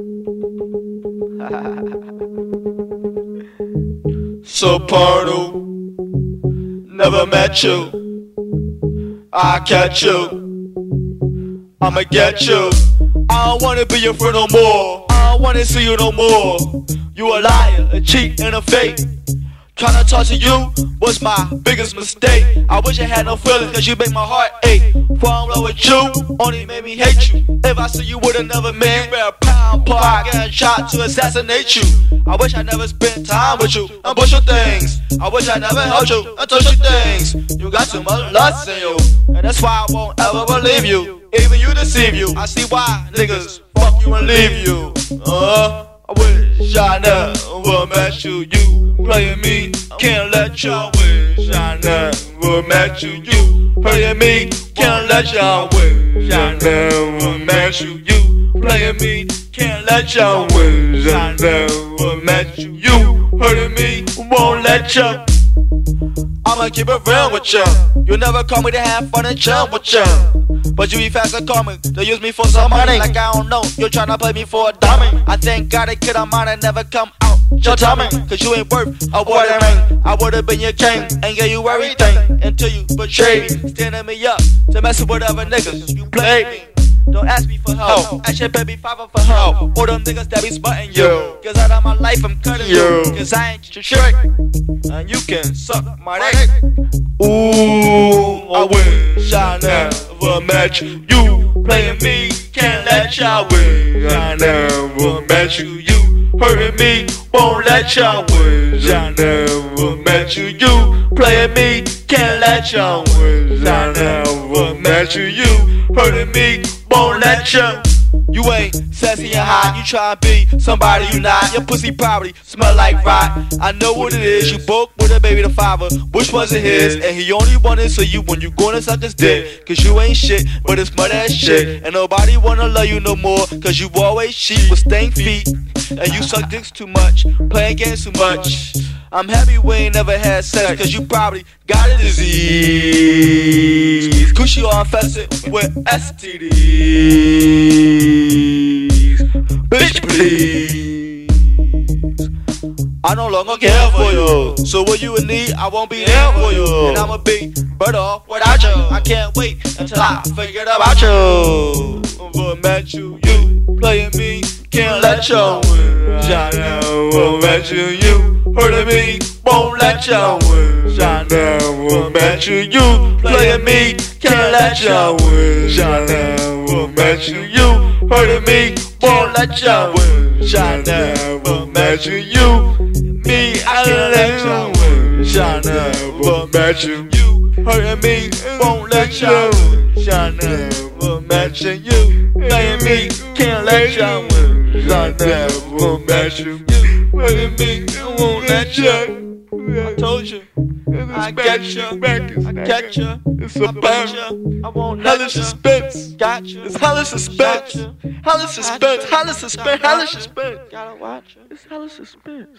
Soprano, never met you. I catch you. I'ma get you. I don't wanna be your friend no more. I don't wanna see you no more. You a liar, a cheat, and a fake. Trying to talk to you was my biggest mistake. I wish I had no feelings, cause you make my heart ache. Fall in love with you, only made me hate you. If I see you with another man, you better pound part, getting shot to assassinate you. I wish I never spent time with you and push your things. I wish I never held you and touched your things. You got too much lust in you, and that's why I won't ever believe you. Even you deceive you. I see why niggas fuck you and leave you. Uh, I wish I never met you. You playing me, can't let you. I wish I never met you. You playing me, can't let you. I wish I never met you. You playing me, can't let you. I wish I never met you. You hurting me, won't let you. I'ma keep it real with you. You never call me to have fun and chill with you. But you be fast me to use me for some money. Like I don't know, you're trying to play me for a dummy. I thank God a kid of mine and never come out your tummy. Cause you ain't worth a wedding ring. I would've been your king and gave you everything until you betrayed me. Standing me up to mess with other niggas. You played me. Don't ask me for help. Ask your baby father for help. Or them niggas that be smutting you. Cause out of my life I'm cutting you. Cause I ain't your trick. And you can suck my dick. Ooh, I wish I never you. You playing me, can't let. I wish I never met you. You hurting me, won't let. I wish I never met you. You playing me, can't let. I wish I never met you. You hurting me, won't let you. You ain't sassy and hot, you try to be somebody you not. Your pussy probably smell like rot. I know what it is, you broke with a baby the father, which wasn't his, and he only wanted so you when you gonna suck his dick. Cause you ain't shit, but it's mud ass shit. And nobody wanna love you no more, cause you always cheat with stank feet. And you suck dicks too much, playing games too much. I'm happy we ain't never had sex, cause you probably got a disease. Cause you all infested with STDs. Bitch, please. I no longer care for you. So when you in need, I won't be there for you. And I'ma be better without you. I can't wait until I forget about you. But met you, you playing me, can't let you win. I never met you, you hurting me, won't let you win. I never met you, you playing me, can't let you win. I never met you, you me, won't let you win. I never met you, you me, I can't let you win. I never met you, you hurting me, won't let you win. I never met you, you playing me, can't let win. I never met you, you hurting me, won't let you. I told you, I get you, I get you, it's a burn. I won't let you. suspense, got you. It's hella suspense, hella suspense, hella suspense, hella suspense. Gotta watch it. It's hella suspense.